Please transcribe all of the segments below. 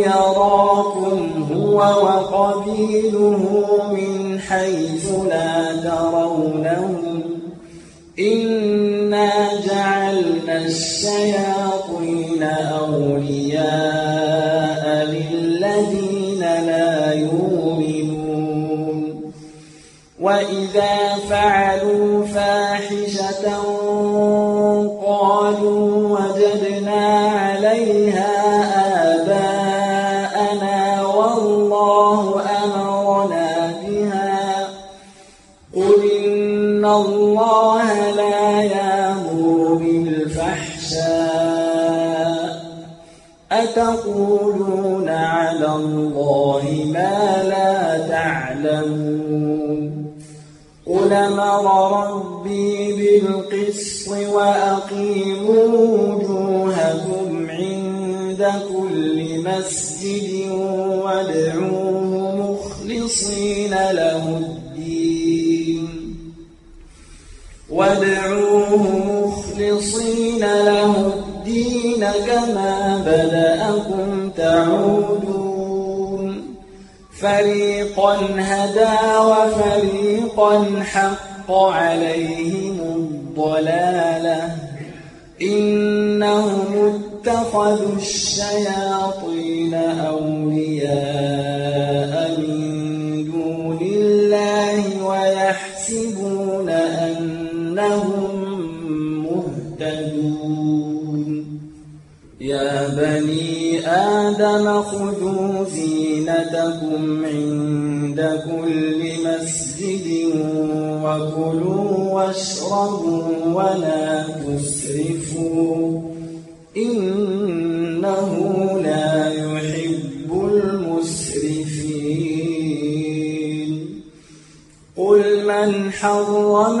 يراكم هو وقبيله من حيث لا ترونهم. إنا جعلنا الشياطين أولياء للذين لا يؤمنون. وإذا الله لا يأمر بالفحشاء. أتقولون على الله ما لا تعلمون. قل أمر ربي بالقسط وأقيموا وجوهكم عند كل مسجد وادعوه مخلصين له الدين وادعوه مخلصين له الدين كما بدأكم تعودون. فريقا هدى وفريقا حق عليهم الضلالة. إنهم اتخذوا الشياطين أولياء أنهم مهتدون. يا بني آدم خذوا زينتكم عند كل مسجد وكلوا واشربوا ولا تسرفوا. إنه لا يحب المسرفين. قل من حرم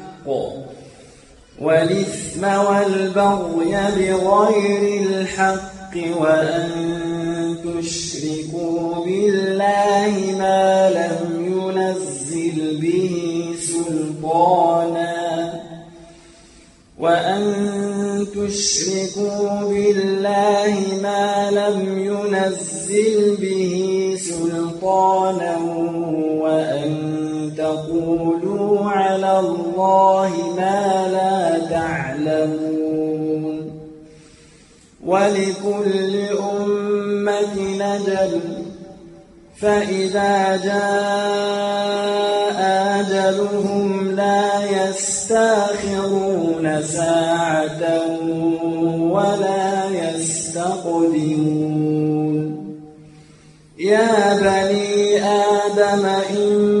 والإثم والبغي بغير الحق وأن تشركوا بالله ما لم ينزل به سلطانا. وأن تشركوا بالله ما لم ينزل به سلطانا. وأن تقولوا على الله ما لا تعلمون. ولكل أمة نجل. فإذا جاء أجلهم لا يستأخرون ساعة ولا يستقدمون. يا بني آدم إما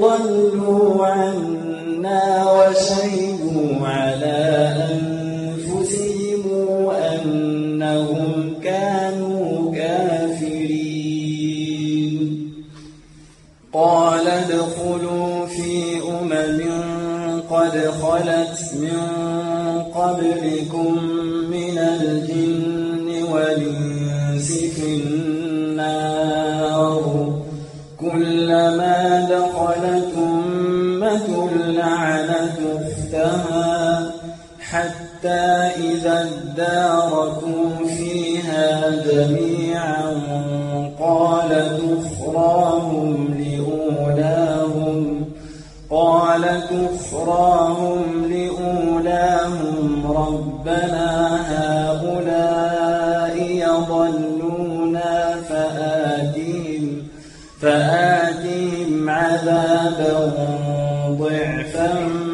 ضلوا عنا وشهدوا على أنفسهم أنهم كانوا كافرين. قال ادخلوا في أمم قد خلت من قبلكم حتى إذا اداركوا فيها جميعا قالت أخراهم لأولاهم قالت أخراهم لأولاهم ربنا هؤلاء يضلونا فآتهم فآتهم عذابا ضعفا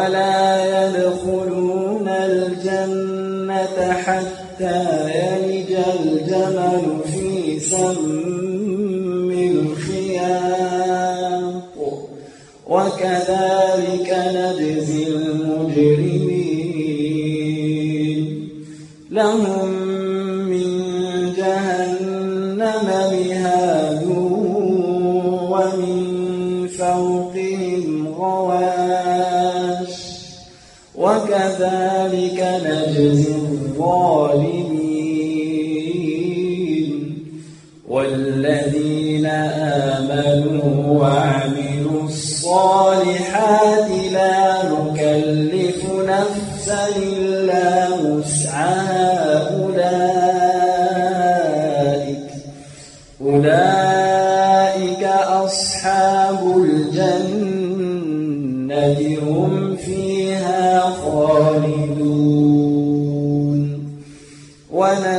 ولا يدخلون الجنة حتى يلج الجمل في سم الخياط. وكذلك نجزي المجرمين. لهم وكذلك نجزي الظالمين.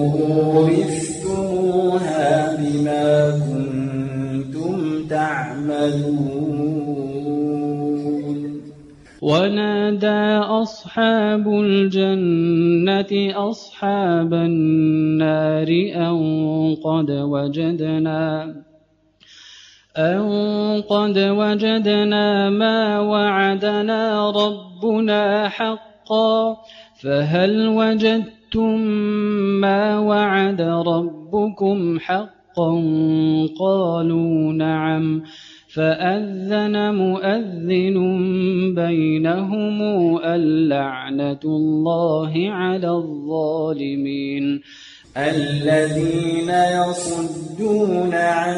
الجنة أورثتموها بما كنتم تعملون. ونادى أصحاب الجنة أصحاب النار أن قد وجدنا أن قد وجدنا ما وعدنا ربنا حقا فهل وجدتم ما وعد ربكم حقا قالوا نعم فأذن مؤذن بينهم اللعنة الله على الظالمين الذين يصدون عن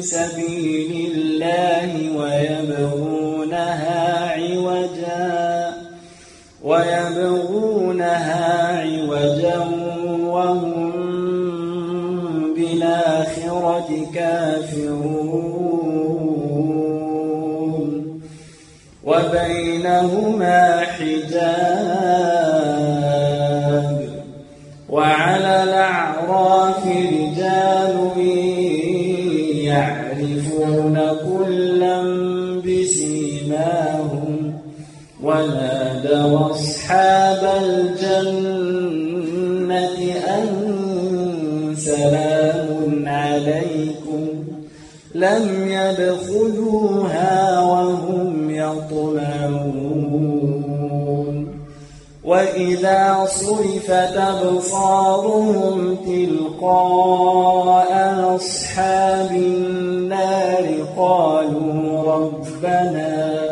سبيل الله ويبغونها ويبغونها عوجا وهم بالآخرة كافرون. وبينهما حجاب وعلى الأعراف رجال يعرفون كلا بسيماهم ونادوا أصحاب الجنة أن سلام عليكم. لم يدخلوها وهم يطمعون. وإذا صرفت أبصارهم تلقاء أصحاب النار قالوا ربنا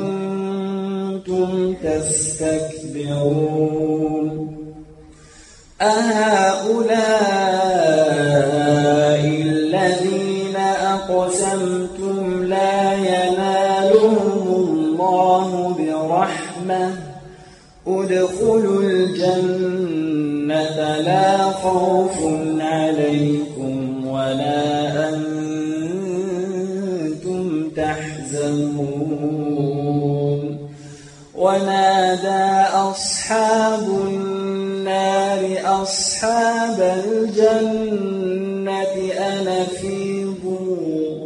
تستكبرون أهؤلاء الذين أقسمتم لا ينالهم الله برحمة. ادخلوا الجنة لا خوف عليكم ونادى أصحاب النار أصحاب الجنة أن أفيضوا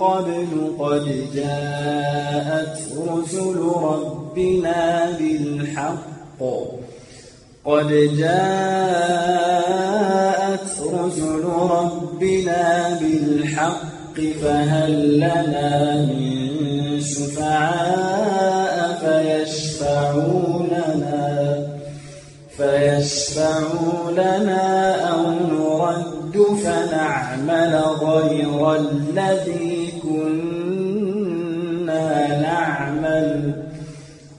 قبل قد جاءت رسل ربنا بالحق. قد جاءت رسل ربنا بالحق فهل لنا من شفعاء فيشفعوا لنا فيشفعوا لنا أو نرد فنعمل غير الذي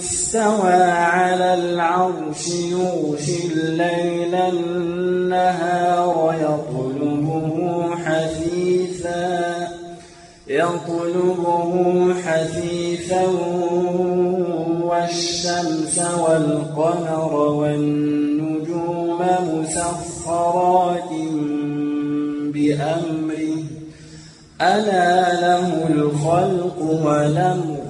استوى على العرش يغشي الليل النهار يطلبه حثيثا يطلبه حثيثا والشمس والقمر والنجوم مسخرات بأمره. ألا له الخلق والأمر.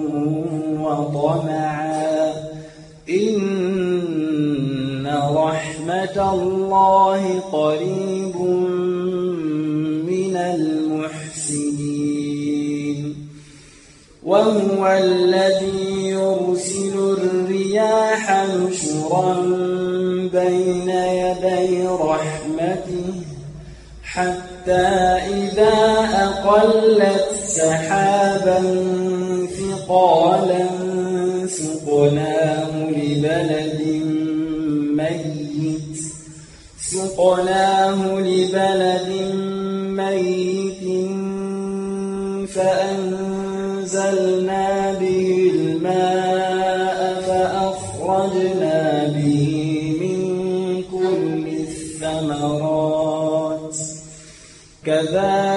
وطمعا. إن رحمة الله قريب من المحسنين. وهو الذي يرسل الرياح نشرا بين يدي رحمته حتى إذا أقلت سحابا ثقالا سقناه لبلد ميت. سقناه لبلد ميت. فأنزلنا